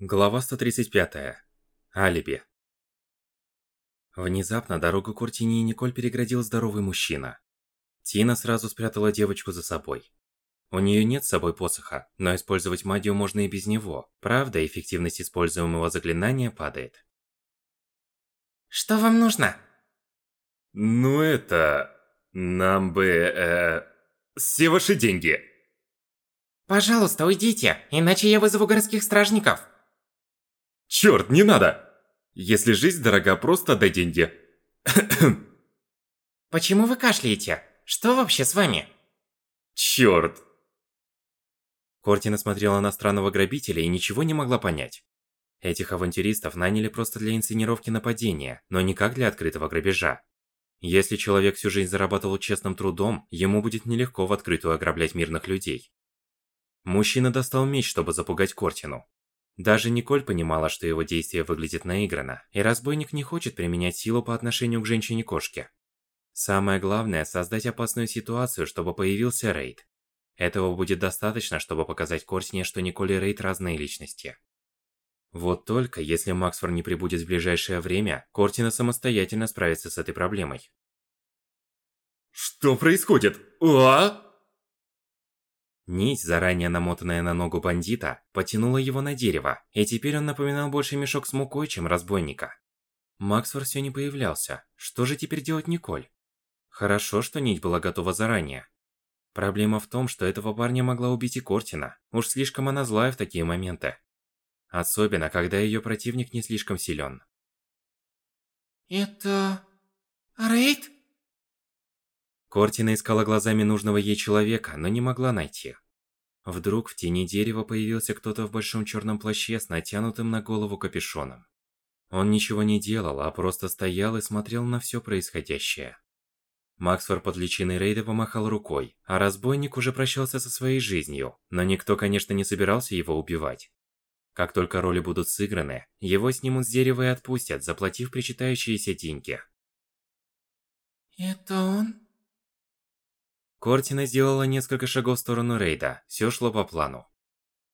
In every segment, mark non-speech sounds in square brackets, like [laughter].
Глава 135. Алиби. Внезапно дорогу к Куртине и Николь переградил здоровый мужчина. Тина сразу спрятала девочку за собой. У нее нет с собой посоха, но использовать магию можно и без него. Правда, эффективность используемого заклинания падает. Что вам нужно? Ну это... Нам бы... Э, все ваши деньги. Пожалуйста, уйдите, иначе я вызову городских стражников. Черт, не надо! Если жизнь дорога, просто отдай деньги. [coughs] Почему вы кашляете? Что вообще с вами? Черт! Кортина смотрела на странного грабителя и ничего не могла понять. Этих авантюристов наняли просто для инсценировки нападения, но никак для открытого грабежа. Если человек всю жизнь зарабатывал честным трудом, ему будет нелегко в открытую ограблять мирных людей. Мужчина достал меч, чтобы запугать Кортину. Даже Николь понимала, что его действие выглядит наигранно, и разбойник не хочет применять силу по отношению к женщине-кошке. Самое главное – создать опасную ситуацию, чтобы появился Рейд. Этого будет достаточно, чтобы показать Кортине, что Николь и Рейд разные личности. Вот только, если Максфор не прибудет в ближайшее время, Кортина самостоятельно справится с этой проблемой. Что происходит? А? Нить, заранее намотанная на ногу бандита, потянула его на дерево, и теперь он напоминал больше мешок с мукой, чем разбойника. Максфор все не появлялся. Что же теперь делать Николь? Хорошо, что нить была готова заранее. Проблема в том, что этого парня могла убить и Кортина. Уж слишком она злая в такие моменты. Особенно, когда ее противник не слишком силен. Это... Рейд? Кортина искала глазами нужного ей человека, но не могла найти. Вдруг в тени дерева появился кто-то в большом черном плаще с натянутым на голову капюшоном. Он ничего не делал, а просто стоял и смотрел на все происходящее. Максфор под личиной Рейда помахал рукой, а разбойник уже прощался со своей жизнью, но никто, конечно, не собирался его убивать. Как только роли будут сыграны, его снимут с дерева и отпустят, заплатив причитающиеся деньги. «Это он?» Кортина сделала несколько шагов в сторону Рейда, все шло по плану.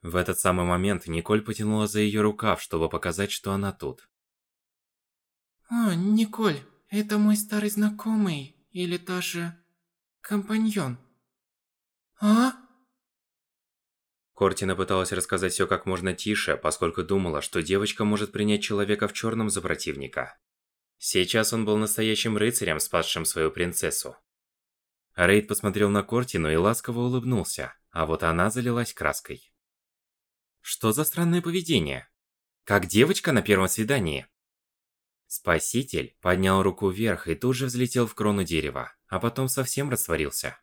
В этот самый момент Николь потянула за ее рукав, чтобы показать, что она тут. «О, Николь, это мой старый знакомый, или даже... компаньон. А?» Кортина пыталась рассказать все как можно тише, поскольку думала, что девочка может принять человека в черном за противника. Сейчас он был настоящим рыцарем, спасшим свою принцессу. Рейд посмотрел на Кортину и ласково улыбнулся, а вот она залилась краской. Что за странное поведение? Как девочка на первом свидании. Спаситель поднял руку вверх и тут же взлетел в крону дерева, а потом совсем растворился.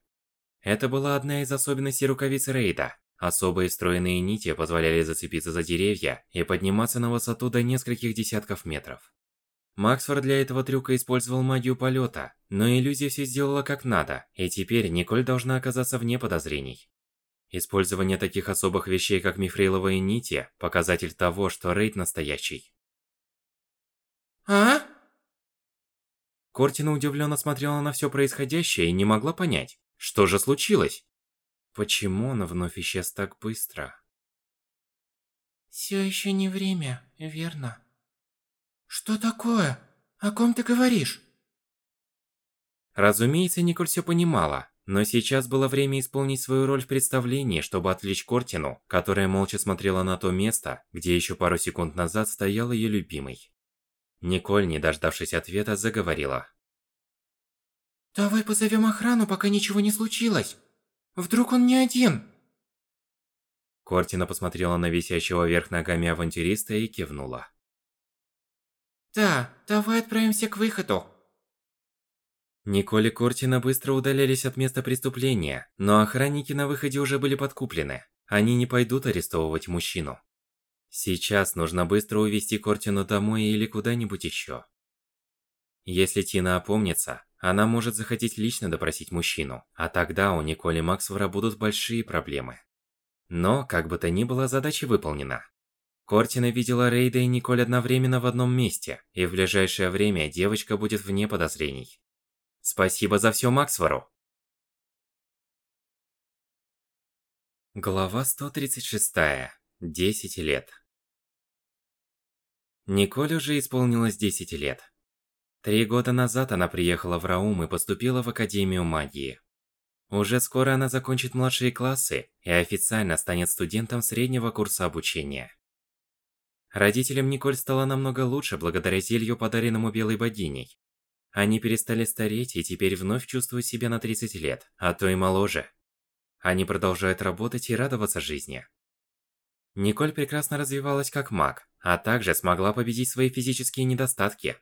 Это была одна из особенностей рукавиц Рейда. Особые встроенные нити позволяли зацепиться за деревья и подниматься на высоту до нескольких десятков метров. Максфор для этого трюка использовал магию полета, но иллюзия все сделала как надо, и теперь Николь должна оказаться вне подозрений. Использование таких особых вещей, как мифриловые нити, показатель того, что рейд настоящий. А? Кортина удивленно смотрела на все происходящее и не могла понять, что же случилось. Почему он вновь исчез так быстро? Все еще не время, верно? Что такое? О ком ты говоришь? Разумеется, Николь все понимала, но сейчас было время исполнить свою роль в представлении, чтобы отвлечь Кортину, которая молча смотрела на то место, где еще пару секунд назад стоял ее любимый. Николь, не дождавшись ответа, заговорила. «Давай позовем охрану, пока ничего не случилось. Вдруг он не один?» Кортина посмотрела на висящего вверх ногами авантюриста и кивнула. Да, давай отправимся к выходу. Николь и Кортина быстро удалялись от места преступления, но охранники на выходе уже были подкуплены. Они не пойдут арестовывать мужчину. Сейчас нужно быстро увезти Кортину домой или куда-нибудь еще. Если Тина опомнится, она может захотеть лично допросить мужчину, а тогда у Николи Максвора будут большие проблемы. Но, как бы то ни было, задача выполнена. Кортина видела Рейда и Николь одновременно в одном месте, и в ближайшее время девочка будет вне подозрений. Спасибо за все Максвору. Глава 136. 10 лет. Николь уже исполнилось 10 лет. Три года назад она приехала в Раум и поступила в Академию магии. Уже скоро она закончит младшие классы и официально станет студентом среднего курса обучения. Родителям Николь стало намного лучше благодаря зелью, подаренному Белой Богиней. Они перестали стареть и теперь вновь чувствуют себя на 30 лет, а то и моложе. Они продолжают работать и радоваться жизни. Николь прекрасно развивалась как маг, а также смогла победить свои физические недостатки.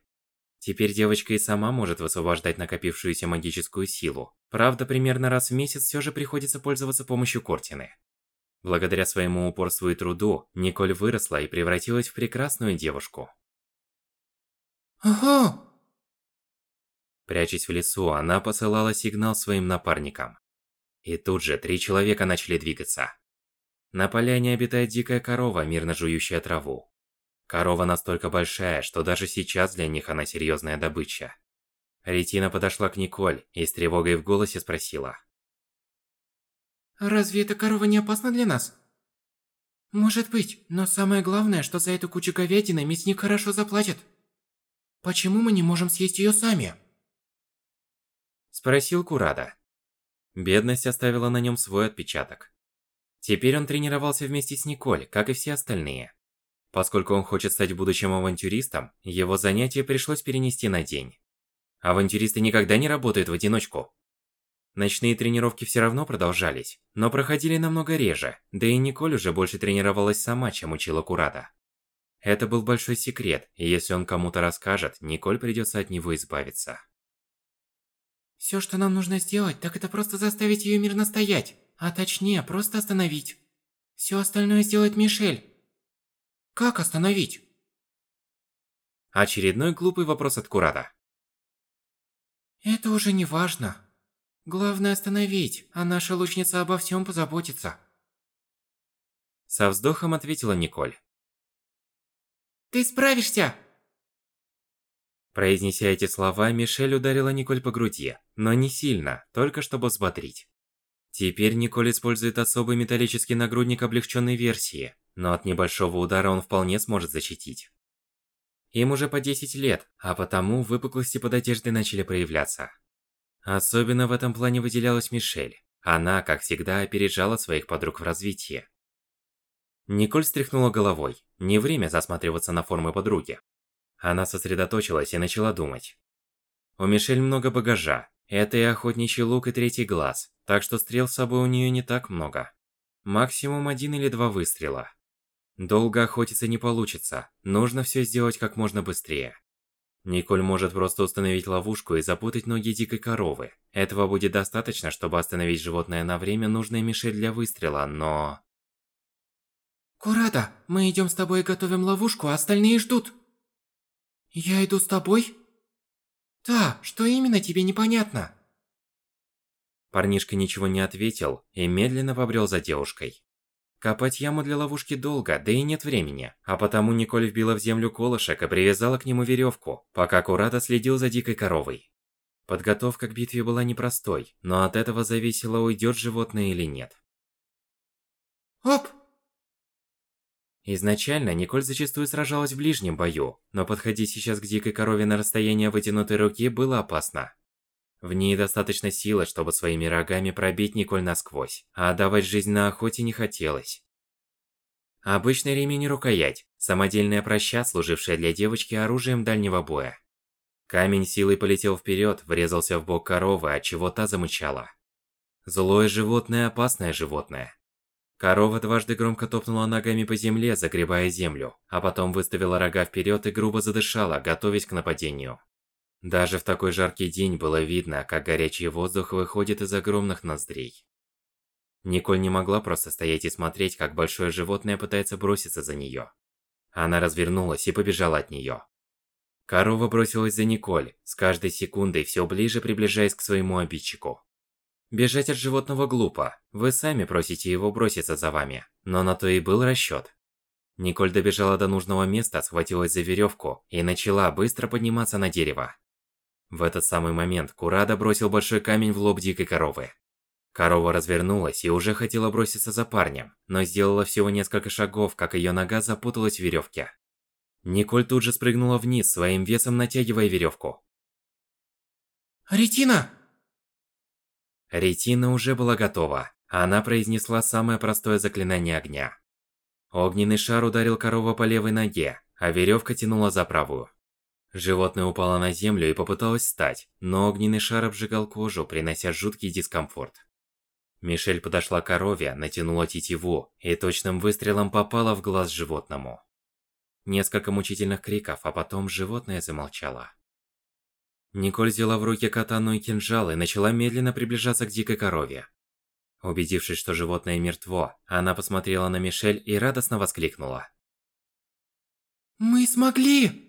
Теперь девочка и сама может высвобождать накопившуюся магическую силу. Правда, примерно раз в месяц все же приходится пользоваться помощью Кортины. Благодаря своему упорству и труду, Николь выросла и превратилась в прекрасную девушку. Ага! Прячась в лесу, она посылала сигнал своим напарникам. И тут же три человека начали двигаться. На поляне обитает дикая корова, мирно жующая траву. Корова настолько большая, что даже сейчас для них она серьезная добыча. Ретина подошла к Николь и с тревогой в голосе спросила. «Разве эта корова не опасна для нас?» «Может быть, но самое главное, что за эту кучу говядины мясник хорошо заплатит. Почему мы не можем съесть ее сами?» Спросил Курада. Бедность оставила на нем свой отпечаток. Теперь он тренировался вместе с Николь, как и все остальные. Поскольку он хочет стать будущим авантюристом, его занятие пришлось перенести на день. Авантюристы никогда не работают в одиночку. Ночные тренировки все равно продолжались, но проходили намного реже, да и Николь уже больше тренировалась сама, чем учила Курата. Это был большой секрет, и если он кому-то расскажет, Николь придется от него избавиться. Все, что нам нужно сделать, так это просто заставить ее мирно стоять, а точнее, просто остановить. Все остальное сделает Мишель. Как остановить? Очередной глупый вопрос от Курата. Это уже не важно. Главное остановить, а наша лучница обо всем позаботится. Со вздохом ответила Николь. Ты справишься! Произнеся эти слова, Мишель ударила Николь по груди, но не сильно, только чтобы взбодрить. Теперь Николь использует особый металлический нагрудник облегченной версии, но от небольшого удара он вполне сможет защитить. Им уже по 10 лет, а потому выпуклости под одеждой начали проявляться. Особенно в этом плане выделялась Мишель. Она, как всегда, опережала своих подруг в развитии. Николь стряхнула головой. Не время засматриваться на формы подруги. Она сосредоточилась и начала думать. У Мишель много багажа. Это и охотничий лук, и третий глаз, так что стрел с собой у нее не так много. Максимум один или два выстрела. Долго охотиться не получится, нужно все сделать как можно быстрее. Николь может просто установить ловушку и запутать ноги дикой коровы. Этого будет достаточно, чтобы остановить животное на время, нужное Мишель для выстрела, но... Курада, мы идем с тобой и готовим ловушку, а остальные ждут. Я иду с тобой? Да, что именно тебе непонятно? Парнишка ничего не ответил и медленно побрел за девушкой. Копать яму для ловушки долго, да и нет времени, а потому Николь вбила в землю колышек и привязала к нему веревку, пока Курата следил за дикой коровой. Подготовка к битве была непростой, но от этого зависело, уйдет животное или нет. Оп! Изначально Николь зачастую сражалась в ближнем бою, но подходить сейчас к дикой корове на расстояние вытянутой руки было опасно. В ней достаточно силы, чтобы своими рогами пробить Николь насквозь, а отдавать жизнь на охоте не хотелось. Обычный ремень и рукоять, самодельная проща, служившая для девочки оружием дальнего боя. Камень силой полетел вперед, врезался в бок коровы, от чего та замычала. Злое животное – опасное животное. Корова дважды громко топнула ногами по земле, загребая землю, а потом выставила рога вперед и грубо задышала, готовясь к нападению. Даже в такой жаркий день было видно, как горячий воздух выходит из огромных ноздрей. Николь не могла просто стоять и смотреть, как большое животное пытается броситься за нее. Она развернулась и побежала от нее. Корова бросилась за Николь, с каждой секундой все ближе приближаясь к своему обидчику. Бежать от животного глупо, вы сами просите его броситься за вами, но на то и был расчет. Николь добежала до нужного места, схватилась за веревку и начала быстро подниматься на дерево. В этот самый момент Курада бросил большой камень в лоб дикой коровы. Корова развернулась и уже хотела броситься за парнем, но сделала всего несколько шагов, как ее нога запуталась в веревке. Николь тут же спрыгнула вниз, своим весом натягивая веревку. Ретина! Ретина уже была готова. Она произнесла самое простое заклинание огня. Огненный шар ударил корову по левой ноге, а веревка тянула за правую. Животное упало на землю и попыталось встать, но огненный шар обжигал кожу, принося жуткий дискомфорт. Мишель подошла к корове, натянула тетиву и точным выстрелом попала в глаз животному. Несколько мучительных криков, а потом животное замолчало. Николь взяла в руки катану и кинжал и начала медленно приближаться к дикой корове. Убедившись, что животное мертво, она посмотрела на Мишель и радостно воскликнула. «Мы смогли!»